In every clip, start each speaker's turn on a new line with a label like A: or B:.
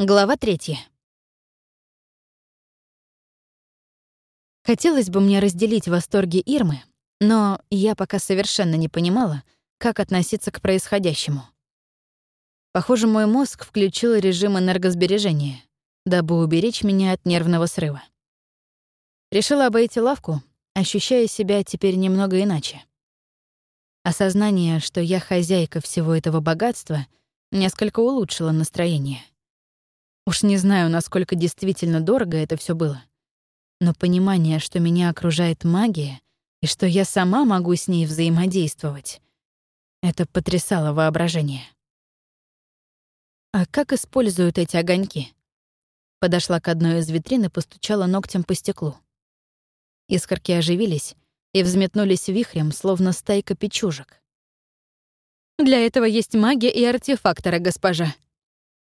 A: Глава третья. Хотелось бы мне разделить восторги Ирмы, но я пока совершенно не понимала, как относиться к происходящему. Похоже, мой мозг включил режим энергосбережения, дабы уберечь меня от нервного срыва. Решила обойти лавку, ощущая себя теперь немного иначе. Осознание, что я хозяйка всего этого богатства, несколько улучшило настроение — Уж не знаю, насколько действительно дорого это все было. Но понимание, что меня окружает магия и что я сама могу с ней взаимодействовать, это потрясало воображение. А как используют эти огоньки? Подошла к одной из витрин и постучала ногтем по стеклу. Искорки оживились и взметнулись вихрем, словно стайка печужек. «Для этого есть магия и артефакторы, госпожа», —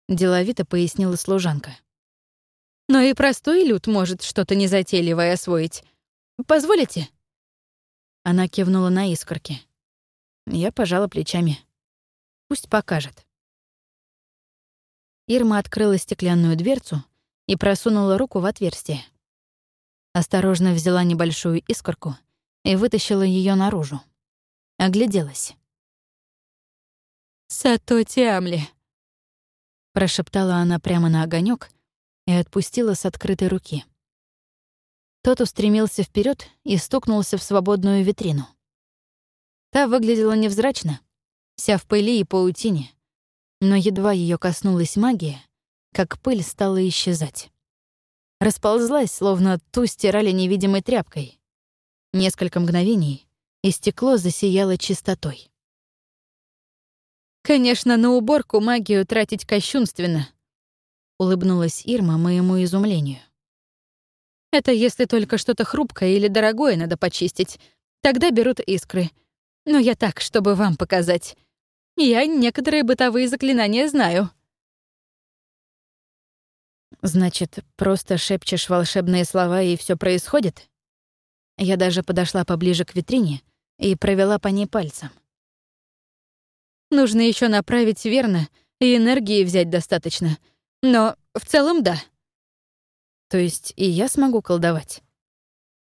A: деловито пояснила служанка. «Но и простой люд может что-то незатейливое освоить. Позволите?» Она кивнула на искорки. Я пожала плечами. Пусть покажет. Ирма открыла стеклянную дверцу и просунула руку в отверстие. Осторожно взяла небольшую искорку и вытащила ее наружу. Огляделась. «Сато Тиамли», прошептала она прямо на огонек и отпустила с открытой руки. Тот устремился вперед и стукнулся в свободную витрину. Та выглядела невзрачно, вся в пыли и паутине, но едва ее коснулась магия, как пыль стала исчезать. Расползлась, словно ту стирали невидимой тряпкой. Несколько мгновений, и стекло засияло чистотой. Конечно, на уборку магию тратить кощунственно. Улыбнулась Ирма моему изумлению. Это если только что-то хрупкое или дорогое надо почистить. Тогда берут искры. Но я так, чтобы вам показать. Я некоторые бытовые заклинания знаю. Значит, просто шепчешь волшебные слова, и все происходит? Я даже подошла поближе к витрине и провела по ней пальцем. Нужно еще направить верно и энергии взять достаточно. Но в целом да. То есть и я смогу колдовать?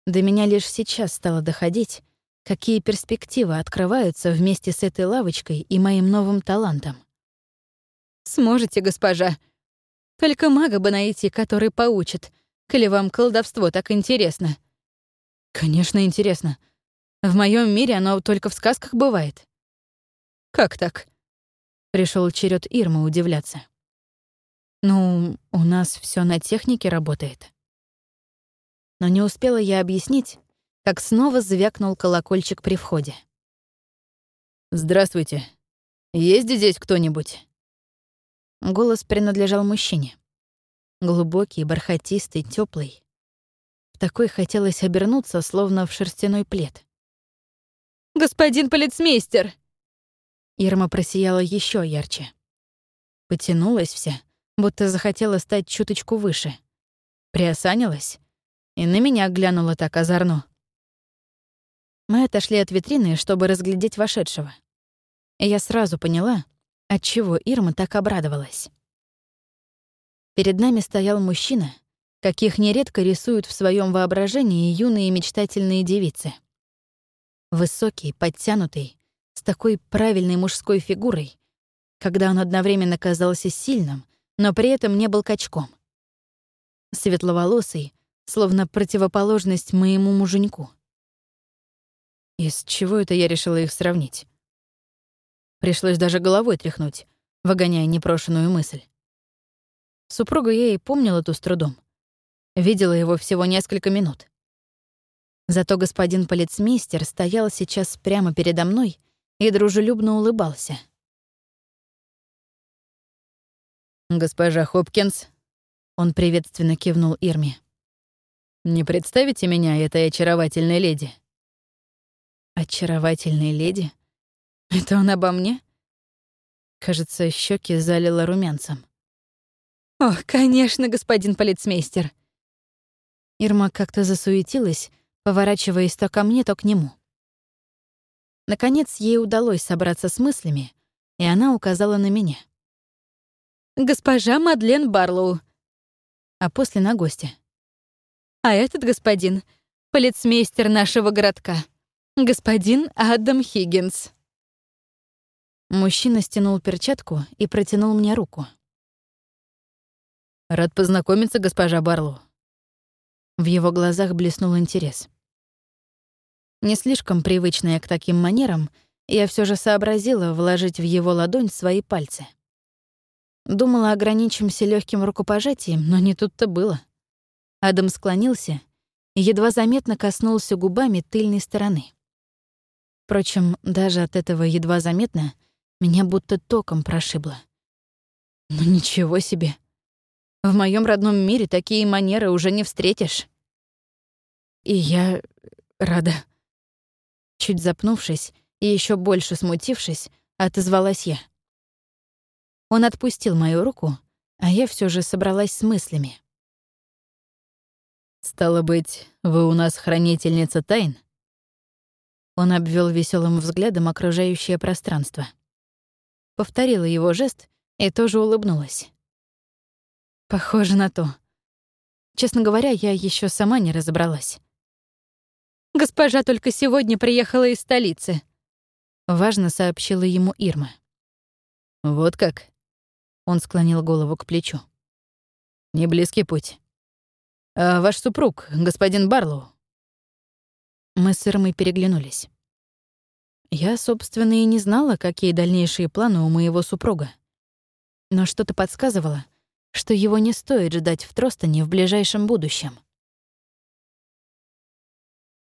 A: До меня лишь сейчас стало доходить, какие перспективы открываются вместе с этой лавочкой и моим новым талантом. Сможете, госпожа. Только мага бы найти, который поучит, коли вам колдовство так интересно. Конечно, интересно. В моем мире оно только в сказках бывает. «Как так?» Пришел черед Ирмы удивляться. «Ну, у нас все на технике работает». Но не успела я объяснить, как снова звякнул колокольчик при входе. «Здравствуйте. Есть здесь кто-нибудь?» Голос принадлежал мужчине. Глубокий, бархатистый, теплый. В такой хотелось обернуться, словно в шерстяной плед. «Господин полицмейстер!» Ирма просияла еще ярче. Потянулась вся, будто захотела стать чуточку выше. Приосанилась и на меня глянула так озорно. Мы отошли от витрины, чтобы разглядеть вошедшего. И я сразу поняла, отчего Ирма так обрадовалась. Перед нами стоял мужчина, каких нередко рисуют в своем воображении юные мечтательные девицы. Высокий, подтянутый, с такой правильной мужской фигурой, когда он одновременно казался сильным, но при этом не был качком. Светловолосый, словно противоположность моему муженьку. Из чего это я решила их сравнить? Пришлось даже головой тряхнуть, выгоняя непрошенную мысль. Супругу я и помнила ту с трудом. Видела его всего несколько минут. Зато господин полицмейстер стоял сейчас прямо передо мной и дружелюбно улыбался. «Госпожа Хопкинс», — он приветственно кивнул Ирме, «не представите меня этой очаровательной леди?» «Очаровательной леди? Это он обо мне?» Кажется, щеки залило румянцем. «Ох, конечно, господин полицмейстер!» Ирма как-то засуетилась, поворачиваясь то ко мне, то к нему. Наконец, ей удалось собраться с мыслями, и она указала на меня. госпожа Мадлен Барлоу». А после на гостя. «А этот господин — полицмейстер нашего городка, господин Адам Хиггинс». Мужчина стянул перчатку и протянул мне руку.
B: «Рад познакомиться, госпожа Барлоу».
A: В его глазах блеснул интерес. Не слишком привычная к таким манерам, я все же сообразила вложить в его ладонь свои пальцы. Думала, ограничимся легким рукопожатием, но не тут-то было. Адам склонился и едва заметно коснулся губами тыльной стороны. Впрочем, даже от этого едва заметно меня будто током прошибло. Ну ничего себе. В моем родном мире такие манеры уже не встретишь. И я рада. Чуть запнувшись и еще больше смутившись, отозвалась я. Он отпустил мою руку, а я все же собралась с мыслями.
B: «Стало быть, вы у нас хранительница тайн?»
A: Он обвел веселым взглядом окружающее пространство. Повторила его жест и тоже улыбнулась. Похоже на то. Честно говоря, я еще сама не разобралась. Госпожа только сегодня приехала из столицы. Важно сообщила ему Ирма.
B: Вот как? Он склонил голову к плечу. «Не близкий путь. А ваш супруг, господин Барлоу?»
A: Мы с Ирмой переглянулись. Я, собственно, и не знала, какие дальнейшие планы у моего супруга. Но что-то подсказывало, что его не стоит ждать в Тростоне в ближайшем будущем.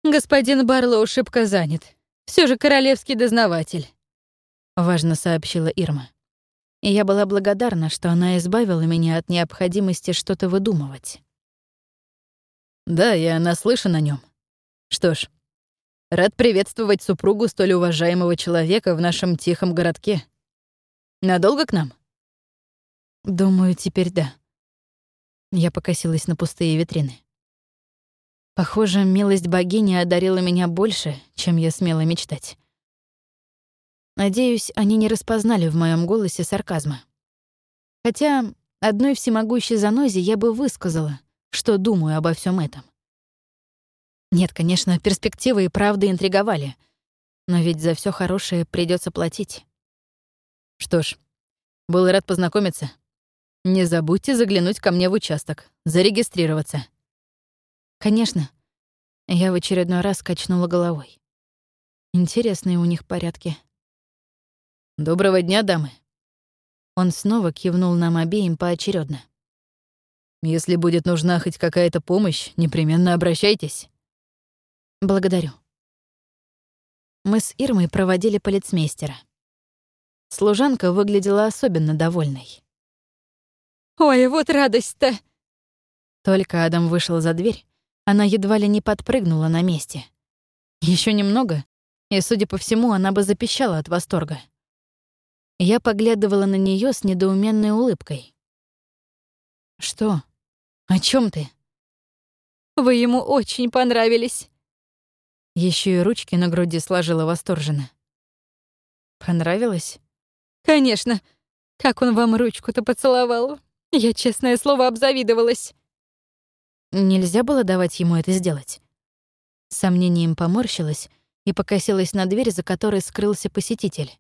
A: «Господин Барлоу шибко занят. Все же королевский дознаватель», — важно сообщила Ирма и я была благодарна, что она избавила меня от необходимости что-то выдумывать.
B: «Да, я наслышан о нем. Что ж, рад приветствовать супругу столь уважаемого человека в нашем тихом городке. Надолго к нам?»
A: «Думаю, теперь да». Я покосилась на пустые витрины. Похоже, милость богини одарила меня больше, чем я смела мечтать. Надеюсь, они не распознали в моем голосе сарказма. Хотя одной всемогущей занозе я бы высказала, что думаю обо всем этом. Нет, конечно, перспективы и правда интриговали, но ведь за все хорошее придется платить.
B: Что ж, был рад познакомиться. Не забудьте заглянуть ко мне в участок, зарегистрироваться.
A: Конечно. Я в очередной раз качнула головой. Интересные у них порядки.
B: «Доброго дня, дамы!»
A: Он снова кивнул нам обеим поочередно.
B: «Если будет нужна хоть какая-то помощь, непременно обращайтесь».
A: «Благодарю». Мы с Ирмой проводили полицмейстера. Служанка выглядела особенно довольной. «Ой, вот радость-то!» Только Адам вышел за дверь, она едва ли не подпрыгнула на месте. Еще немного, и, судя по всему, она бы запищала от восторга. Я поглядывала на нее с недоуменной улыбкой. «Что? О чем ты?» «Вы ему очень понравились». Еще и ручки на груди сложила восторженно. «Понравилось?» «Конечно. Как он вам ручку-то поцеловал? Я, честное слово, обзавидовалась». Нельзя было давать ему это сделать. сомнением поморщилась и покосилась на дверь, за которой скрылся посетитель.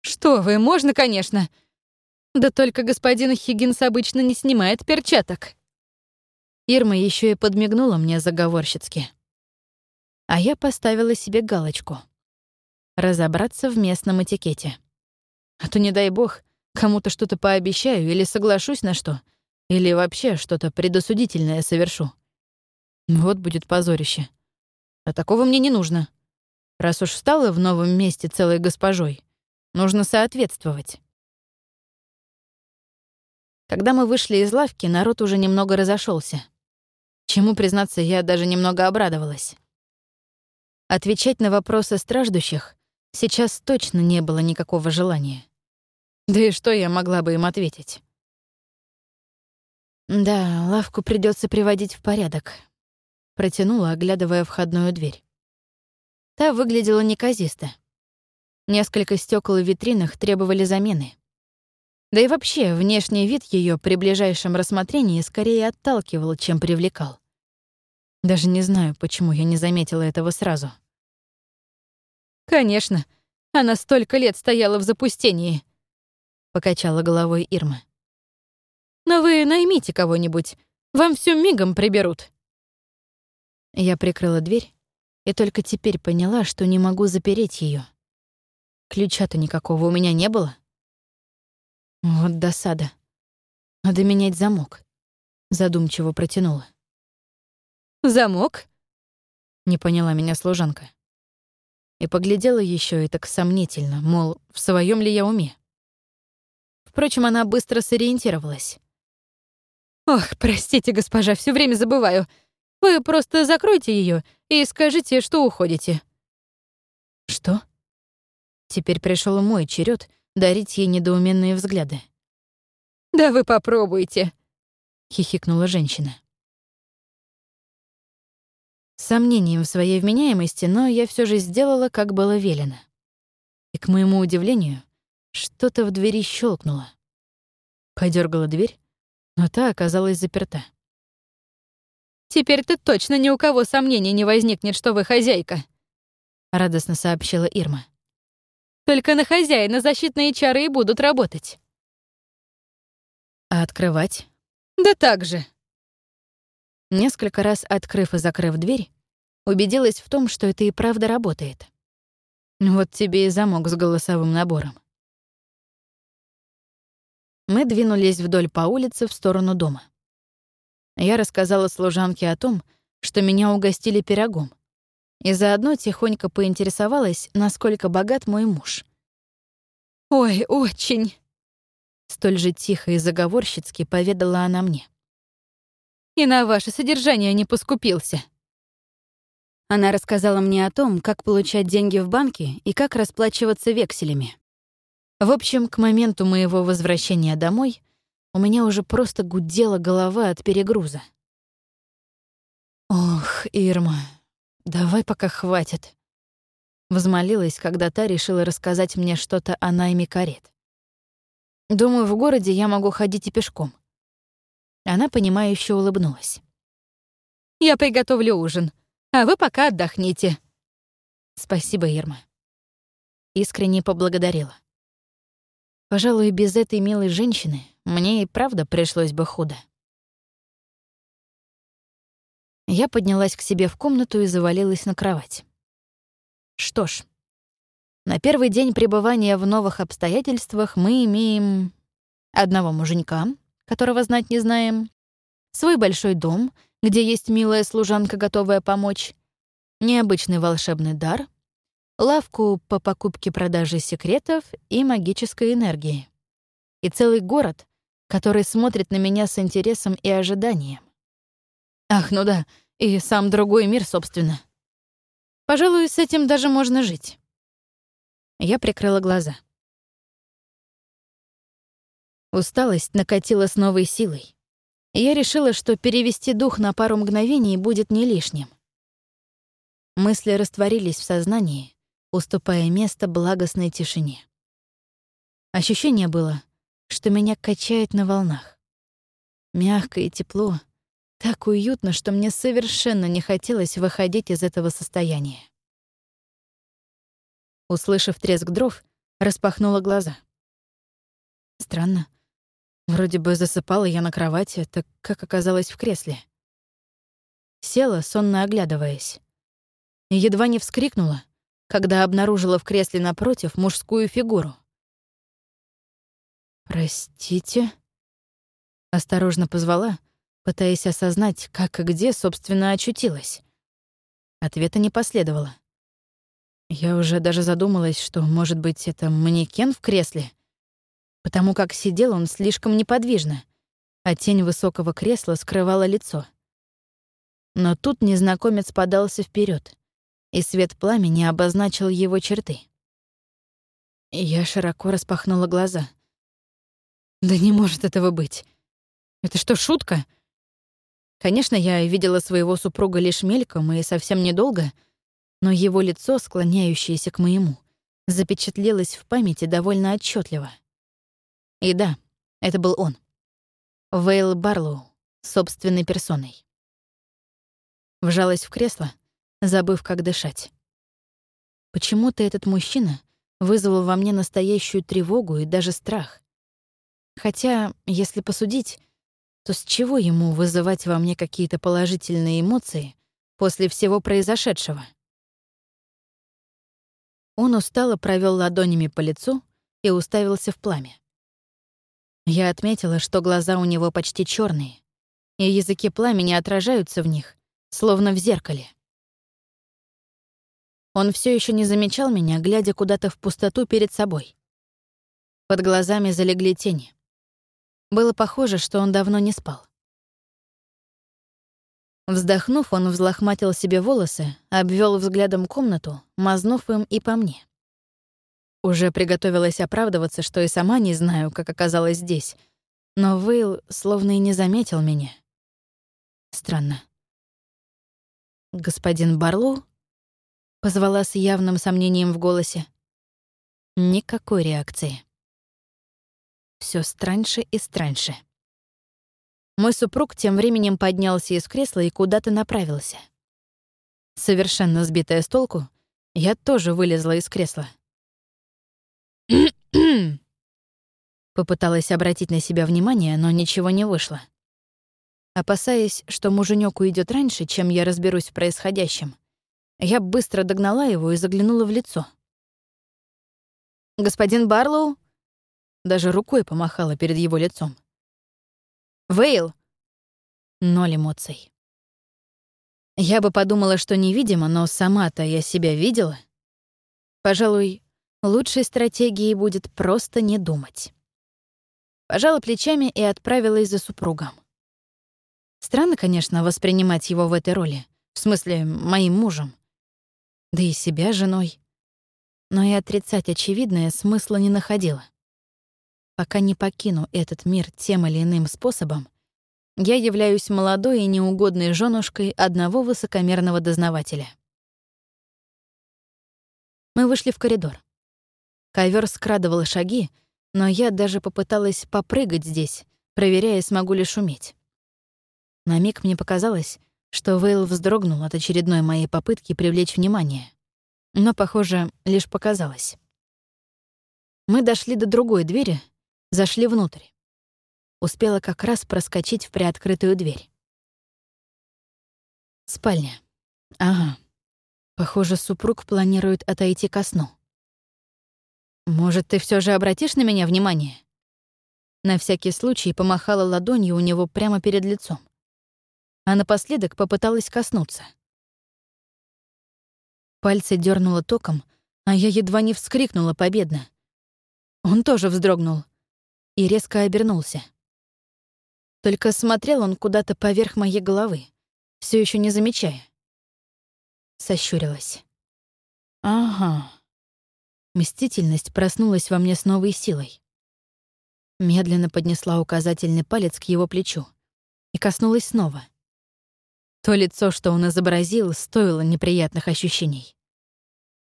A: «Что вы, можно, конечно. Да только господин Хиггинс обычно не снимает перчаток». Ирма еще и подмигнула мне заговорщицки. А я поставила себе галочку. Разобраться в местном этикете. А то, не дай бог, кому-то что-то пообещаю или соглашусь на что, или вообще что-то предосудительное совершу. Вот будет позорище. А такого мне не нужно. Раз уж стала в новом месте целой госпожой, Нужно соответствовать. Когда мы вышли из лавки, народ уже немного разошелся. Чему, признаться, я даже немного обрадовалась. Отвечать на вопросы страждущих сейчас точно не было никакого желания. Да и что я могла бы им ответить? «Да, лавку придется приводить в порядок», — протянула, оглядывая входную дверь. Та выглядела неказисто. Несколько стекол в витринах требовали замены. Да и вообще, внешний вид ее при ближайшем рассмотрении скорее отталкивал, чем привлекал. Даже не знаю, почему я не заметила этого сразу.
B: «Конечно, она столько лет стояла в запустении», — покачала головой Ирма. «Но вы наймите кого-нибудь, вам всё мигом приберут».
A: Я прикрыла дверь и только теперь поняла, что не могу запереть ее. Ключа-то никакого у меня не было. Вот досада. Надо менять замок. Задумчиво протянула.
B: «Замок?»
A: — не поняла меня служанка. И поглядела еще и так сомнительно, мол, в своем ли я уме. Впрочем, она быстро сориентировалась.
B: «Ох, простите, госпожа, все время забываю. Вы просто закройте ее и скажите, что уходите».
A: «Что?» Теперь пришел мой черед дарить ей недоуменные взгляды.
B: «Да вы попробуйте», —
A: хихикнула женщина. С сомнением в своей вменяемости, но я все же сделала, как было велено. И, к моему удивлению, что-то в двери щелкнуло. Подергала дверь, но та оказалась заперта.
B: Теперь-то точно ни у кого сомнений не возникнет, что вы хозяйка», —
A: радостно сообщила Ирма.
B: «Только на хозяина защитные чары и будут работать».
A: «А открывать?»
B: «Да так же».
A: Несколько раз открыв и закрыв дверь, убедилась в том, что это и правда работает. Вот тебе и замок с голосовым набором. Мы двинулись вдоль по улице в сторону дома. Я рассказала служанке о том, что меня угостили пирогом, и заодно тихонько поинтересовалась, насколько богат мой муж.
B: «Ой, очень!»
A: Столь же тихо и заговорщицки поведала она мне.
B: «И на ваше содержание не поскупился».
A: Она рассказала мне о том, как получать деньги в банке и как расплачиваться векселями. В общем, к моменту моего возвращения домой у меня уже просто гудела голова от перегруза. «Ох, Ирма, давай пока хватит», — взмолилась, когда та решила рассказать мне что-то о найме карет. «Думаю, в городе я могу ходить и пешком». Она, понимающе улыбнулась.
B: «Я приготовлю ужин, а вы пока отдохните».
A: «Спасибо, Ирма». Искренне поблагодарила. Пожалуй, без этой милой женщины мне и правда пришлось бы худо. Я поднялась к себе в комнату и завалилась на кровать. Что ж, на первый день пребывания в новых обстоятельствах мы имеем одного муженька, которого знать не знаем, свой большой дом, где есть милая служанка, готовая помочь, необычный волшебный дар, лавку по покупке-продаже секретов и магической энергии. И целый город, который смотрит на меня с интересом и ожиданием. Ах, ну да, и сам другой мир, собственно. Пожалуй, с этим даже можно жить. Я прикрыла глаза. Усталость накатила с новой силой. Я решила, что перевести дух на пару мгновений будет не лишним. Мысли растворились в сознании, уступая место благостной тишине. Ощущение было, что меня качает на волнах. Мягко и тепло, так уютно, что мне совершенно не хотелось выходить из этого состояния. Услышав треск дров, распахнула глаза. Странно. Вроде бы засыпала я на кровати, так как оказалась в кресле. Села, сонно оглядываясь. Едва не вскрикнула, когда обнаружила в кресле напротив мужскую фигуру. «Простите?» Осторожно позвала, пытаясь осознать, как и где, собственно, очутилась. Ответа не последовало. Я уже даже задумалась, что, может быть, это манекен в кресле, потому как сидел он слишком неподвижно, а тень высокого кресла скрывала лицо. Но тут незнакомец подался вперед, и свет пламени обозначил его черты. Я широко распахнула глаза — да не может этого быть. Это что, шутка? Конечно, я видела своего супруга лишь мельком и совсем недолго, но его лицо, склоняющееся к моему, запечатлелось в памяти довольно отчетливо. И да, Это был он. Вейл Барлоу, собственной персоной. Вжалась в кресло, забыв, как дышать. Почему-то этот мужчина вызвал во мне настоящую тревогу и даже страх. Хотя, если посудить, то с чего ему вызывать во мне какие-то положительные эмоции после всего произошедшего? Он устало провел ладонями по лицу и уставился в пламя. Я отметила, что глаза у него почти черные, и языки пламени отражаются в них, словно в зеркале. Он все еще не замечал меня, глядя куда-то в пустоту перед собой. Под глазами залегли тени. Было похоже, что он давно не спал. Вздохнув, он взлохматил себе волосы, обвел взглядом комнату, мазнув им и по мне. Уже приготовилась оправдываться, что и сама не знаю, как оказалась здесь, но Вейл словно и не заметил меня. Странно. «Господин Барлоу?» — позвала с явным сомнением в голосе. Никакой реакции. Все страньше и страньше. Мой супруг тем временем поднялся из кресла и куда-то направился. Совершенно сбитая с толку, я тоже вылезла из кресла. Попыталась обратить на себя внимание, но ничего не вышло. Опасаясь, что муженек уйдет раньше, чем я разберусь в происходящем, я быстро догнала его и заглянула в лицо. «Господин Барлоу?» Даже рукой помахала перед его лицом. «Вейл!» Ноль эмоций. Я бы подумала, что невидимо, но сама-то я себя видела. Пожалуй, лучшей стратегией будет просто не думать. Пожала плечами и отправилась за супругом. Странно, конечно, воспринимать его в этой роли, в смысле, моим мужем. Да и себя женой. Но и отрицать очевидное смысла не находила. Пока не покину этот мир тем или иным способом, я являюсь молодой и неугодной женушкой одного высокомерного дознавателя. Мы вышли в коридор. Ковер скрадывал шаги, но я даже попыталась попрыгать здесь, проверяя, смогу ли шуметь. На миг мне показалось, что Вейл вздрогнул от очередной моей попытки привлечь внимание. Но, похоже, лишь показалось. Мы дошли до другой двери, зашли внутрь. Успела как раз проскочить в приоткрытую дверь. Спальня. Ага. Похоже, супруг планирует отойти ко сну. «Может, ты все же обратишь на меня внимание?» На всякий случай помахала ладонью у него прямо перед лицом а напоследок попыталась коснуться. Пальцы дернуло током, а я едва не вскрикнула победно. Он тоже вздрогнул и резко обернулся. Только смотрел он куда-то поверх моей головы, все еще не замечая. Сощурилась. Ага. Мстительность проснулась во мне с новой силой. Медленно поднесла указательный палец к его плечу и коснулась снова — то лицо, что он изобразил, стоило неприятных ощущений.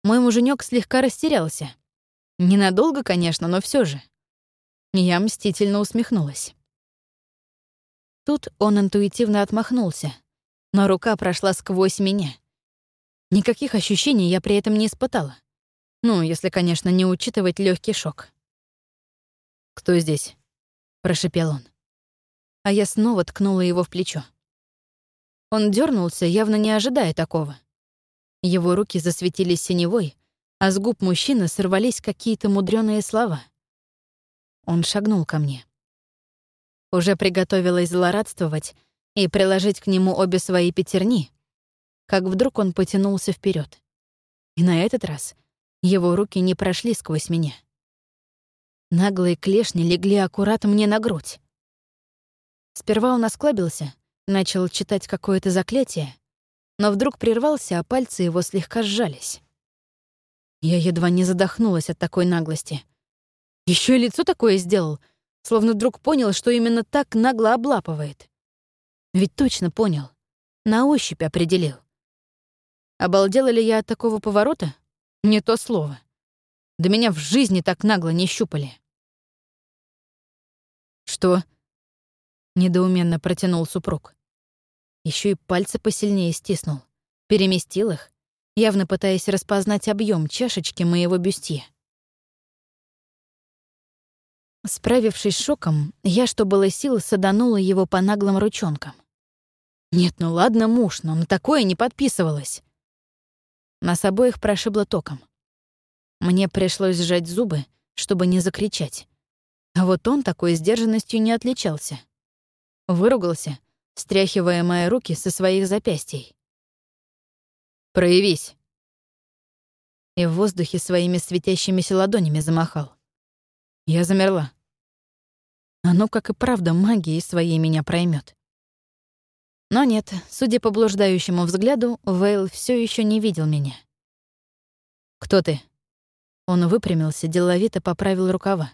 A: Мой муженек слегка растерялся. Ненадолго, конечно, но все же. Я мстительно усмехнулась. Тут он интуитивно отмахнулся, но рука прошла сквозь меня. Никаких ощущений я при этом не испытала. Ну, если, конечно, не учитывать легкий шок. «Кто здесь?» — прошипел он. А я снова ткнула его в плечо. Он дернулся, явно не ожидая такого. Его руки засветились синевой, а с губ мужчины сорвались какие-то мудреные слова. Он шагнул ко мне. Уже приготовилась злорадствовать и приложить к нему обе свои пятерни, как вдруг он потянулся вперед. И на этот раз его руки не прошли сквозь меня. Наглые клешни легли аккурат мне на грудь. Сперва он осклабился — Начал читать какое-то заклятие, но вдруг прервался, а пальцы его слегка сжались. Я едва не задохнулась от такой наглости. Еще и лицо такое сделал, словно вдруг понял, что именно так нагло облапывает. Ведь точно понял. На ощупь определил. Обалдела ли я от такого поворота? Не то слово. Да меня в жизни так нагло не щупали. «Что?» — недоуменно протянул супруг. Еще и пальцы посильнее стиснул, переместил их, явно пытаясь распознать объем чашечки моего бюстье. Справившись с шоком, я, что было сил, саданула его по наглым ручонкам. Нет, ну ладно, муж, но на такое не подписывалась. Нас обоих прошибло током. Мне пришлось сжать зубы, чтобы не закричать. А вот он такой сдержанностью не отличался. Выругался, стряхивая мои руки со своих запястий. «Проявись!» И в воздухе своими светящимися ладонями замахал. Я замерла. Оно, как и правда, магией своей меня проймет. Но нет, судя по блуждающему взгляду, Вейл все еще не видел меня. «Кто ты?» Он выпрямился, деловито поправил рукава.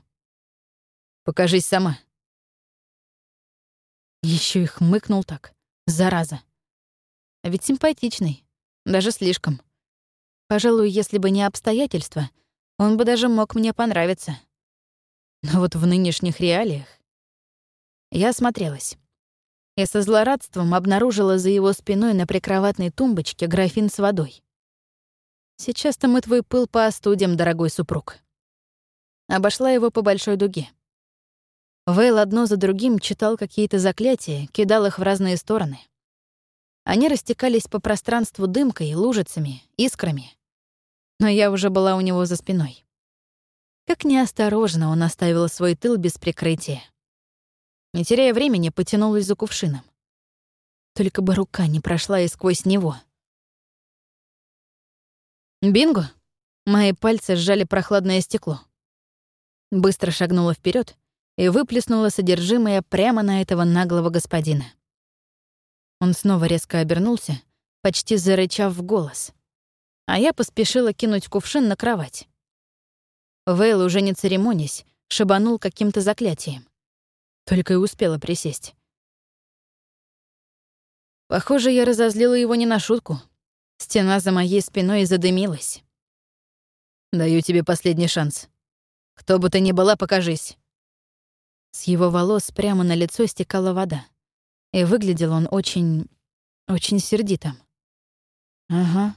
A: «Покажись сама». Еще и хмыкнул так. Зараза. А ведь симпатичный. Даже слишком. Пожалуй, если бы не обстоятельства, он бы даже мог мне понравиться. Но вот в нынешних реалиях... Я осмотрелась. И со злорадством обнаружила за его спиной на прикроватной тумбочке графин с водой. Сейчас-то мы твой пыл по остудям, дорогой супруг. Обошла его по большой дуге. Вейл одно за другим читал какие-то заклятия, кидал их в разные стороны. Они растекались по пространству дымкой, лужицами, искрами. Но я уже была у него за спиной. Как неосторожно он оставил свой тыл без прикрытия. Не теряя времени, потянулась за кувшином. Только бы рука не прошла и сквозь него. Бинго! Мои пальцы сжали прохладное стекло. Быстро шагнула вперед и выплеснула содержимое прямо на этого наглого господина. Он снова резко обернулся, почти зарычав в голос. А я поспешила кинуть кувшин на кровать. Вейл, уже не церемонясь, шибанул каким-то заклятием. Только и успела присесть. Похоже, я разозлила его не на шутку. Стена за моей спиной задымилась. «Даю тебе последний шанс. Кто бы ты ни была, покажись». С его волос прямо на лицо стекала вода. И выглядел он очень... очень сердитым. Ага.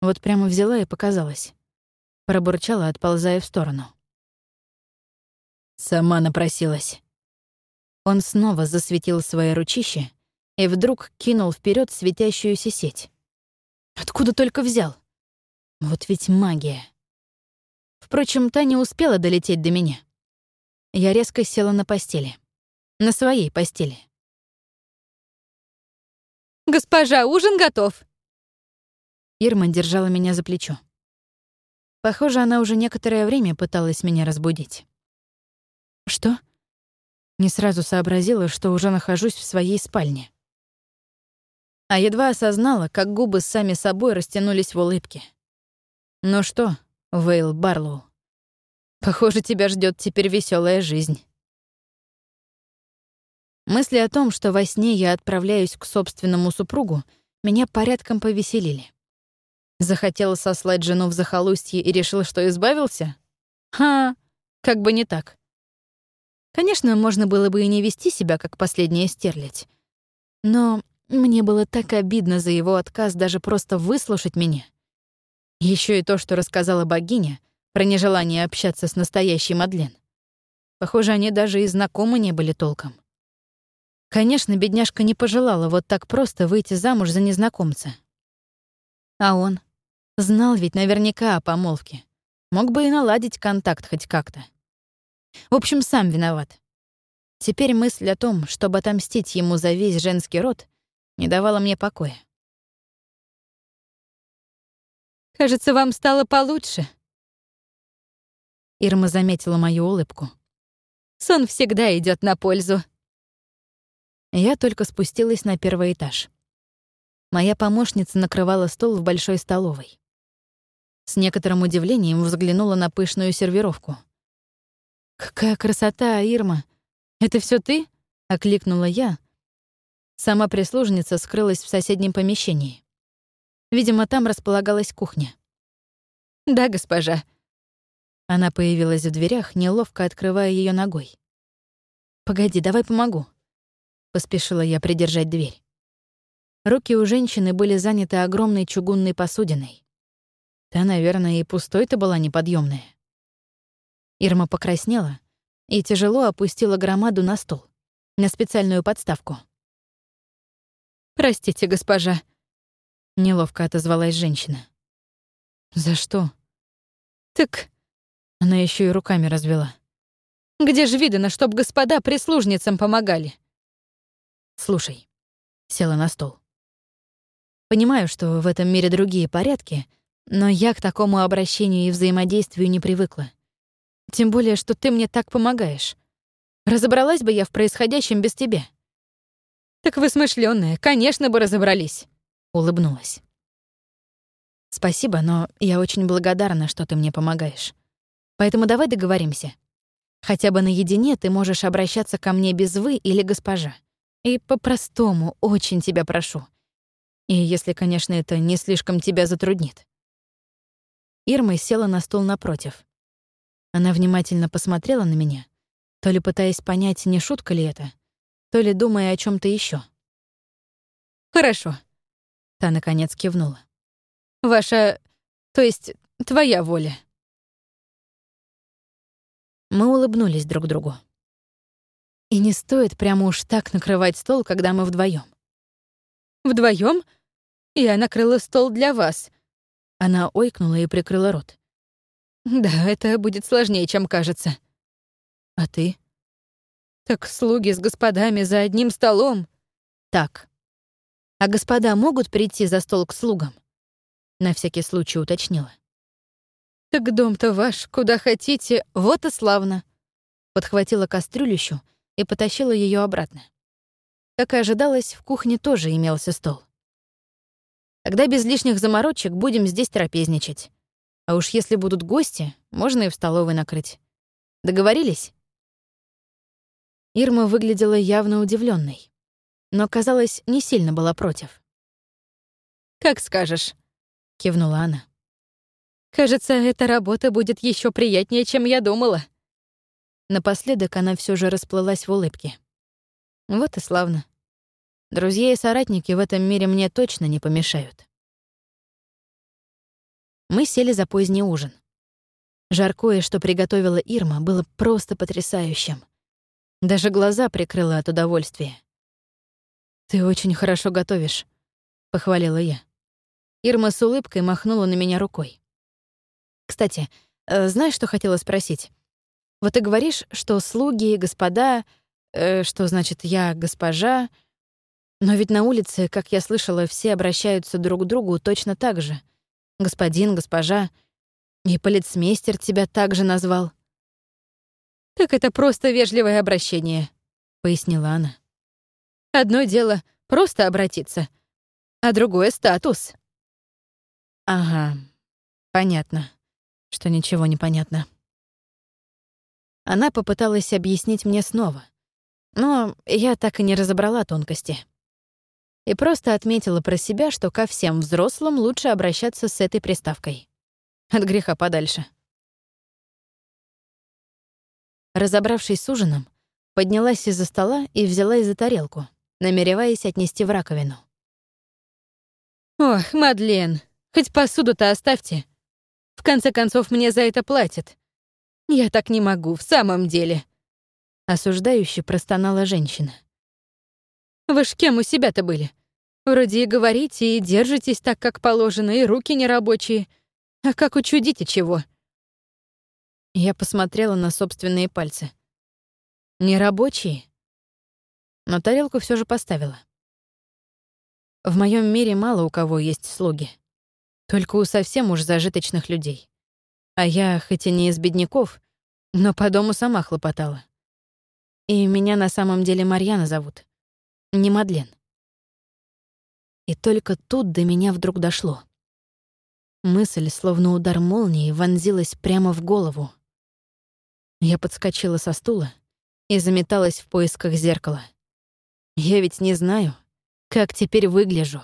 A: Вот прямо взяла и показалась пробурчала, отползая в сторону. Сама напросилась. Он снова засветил свои ручище и вдруг кинул вперед светящуюся сеть. Откуда только взял? Вот ведь магия. Впрочем, та не успела долететь до меня. Я резко села на постели. На своей постели.
C: «Госпожа, ужин готов!»
A: Ирма держала меня за плечо. Похоже, она уже некоторое время пыталась меня разбудить. Что? Не сразу сообразила, что уже нахожусь в своей спальне. А едва осознала, как губы сами собой растянулись в улыбке. «Ну что, Вейл Барлоу, похоже, тебя ждет теперь веселая жизнь». Мысли о том, что во сне я отправляюсь к собственному супругу, меня порядком повеселили. Захотел сослать жену в захолустье и решил, что избавился? Ха, как бы не так. Конечно, можно было бы и не вести себя, как последняя стерлядь. Но мне было так обидно за его отказ даже просто выслушать меня. Еще и то, что рассказала богиня про нежелание общаться с настоящей Мадлен. Похоже, они даже и знакомы не были толком. Конечно, бедняжка не пожелала вот так просто выйти замуж за незнакомца. А он? Знал ведь наверняка о помолвке. Мог бы и наладить контакт хоть как-то. В общем, сам виноват. Теперь мысль о том, чтобы отомстить ему за весь женский род, не давала мне покоя.
C: «Кажется, вам стало получше».
A: Ирма заметила мою улыбку.
C: «Сон всегда идет на пользу».
A: Я только спустилась на первый этаж. Моя помощница накрывала стол в большой столовой. С некоторым удивлением взглянула на пышную сервировку. «Какая красота, Ирма! Это все ты?» — окликнула я. Сама прислужница скрылась в соседнем помещении. Видимо, там располагалась кухня.
C: «Да, госпожа».
A: Она появилась в дверях, неловко открывая ее ногой. «Погоди, давай помогу», — поспешила я придержать дверь. Руки у женщины были заняты огромной чугунной посудиной. Та, наверное, и пустой-то была неподъемная. Ирма покраснела и тяжело опустила громаду на стол, на специальную подставку.
C: «Простите, госпожа», —
A: неловко отозвалась женщина. «За что?»
C: «Так...»
A: Она еще и руками развела.
C: «Где же видано, чтоб господа прислужницам помогали?»
A: «Слушай», — села на стол. «Понимаю, что в этом мире другие порядки, но я к такому обращению и взаимодействию не привыкла. Тем более, что ты мне так помогаешь. Разобралась бы я в происходящем без тебя.
C: Так вы смышленная, конечно бы разобрались.
A: Улыбнулась. Спасибо, но я очень благодарна, что ты мне помогаешь. Поэтому давай договоримся. Хотя бы наедине ты можешь обращаться ко мне без «вы» или «госпожа». И по-простому очень тебя прошу. И если, конечно, это не слишком тебя затруднит. Ирма села на стол напротив. Она внимательно посмотрела на меня, то ли пытаясь понять, не шутка ли это, то ли думая о чем то еще.
C: «Хорошо», — та, наконец, кивнула. «Ваша... то есть твоя воля».
A: Мы улыбнулись друг другу. И не стоит прямо уж так накрывать стол, когда мы вдвоем.
C: Вдвоем? Я накрыла стол для вас,
A: она ойкнула и прикрыла рот.
C: «Да, это будет сложнее, чем кажется».
A: «А ты?»
C: «Так слуги с господами за одним столом».
A: «Так. А господа могут прийти за стол к слугам?» На всякий случай уточнила.
C: «Так дом-то ваш, куда хотите, вот и славно».
A: Подхватила кастрюлищу и потащила ее обратно. Как и ожидалось, в кухне тоже имелся стол. Тогда без лишних заморочек будем здесь трапезничать. А уж если будут гости, можно и в столовой накрыть. Договорились? Ирма выглядела явно удивленной, но, казалось, не сильно была против.
C: «Как скажешь», — кивнула она.
A: «Кажется, эта работа будет еще приятнее, чем я думала». Напоследок она все же расплылась в улыбке. Вот и славно. Друзья и соратники в этом мире мне точно не помешают. Мы сели за поздний ужин. Жаркое, что приготовила Ирма, было просто потрясающим. Даже глаза прикрыла от удовольствия. «Ты очень хорошо готовишь», — похвалила я. Ирма с улыбкой махнула на меня рукой. «Кстати, э, знаешь, что хотела спросить? Вот ты говоришь, что слуги, господа, э, что значит я госпожа, но ведь на улице, как я слышала, все обращаются друг к другу точно так же. Господин, госпожа. И полицмейстер тебя также назвал.
C: «Так это просто вежливое обращение», — пояснила она. «Одно дело — просто обратиться, а другое — статус».
A: «Ага, понятно, что ничего не понятно». Она попыталась объяснить мне снова, но я так и не разобрала тонкости и просто отметила про себя, что ко всем взрослым лучше обращаться с этой приставкой. От греха подальше. Разобравшись с ужином, поднялась из-за стола и взяла из-за тарелку, намереваясь отнести в раковину.
C: «Ох, Мадлен, хоть посуду-то оставьте. В конце концов, мне за это платят. Я так не могу, в самом деле».
A: Осуждающе простонала женщина.
C: Вы ж кем у себя-то были? Вроде и говорите, и держитесь так, как положено, и руки нерабочие. А как учудите чего?»
A: Я посмотрела на собственные пальцы. Нерабочие? Но тарелку все же поставила. В моем мире мало у кого есть слуги. Только у совсем уж зажиточных людей. А я, хоть и не из бедняков, но по дому сама хлопотала. И меня на самом деле Марьяна зовут не Мадлен. И только тут до меня вдруг дошло. Мысль, словно удар молнии, вонзилась прямо в голову. Я подскочила со стула и заметалась в поисках зеркала. Я ведь не знаю, как теперь выгляжу.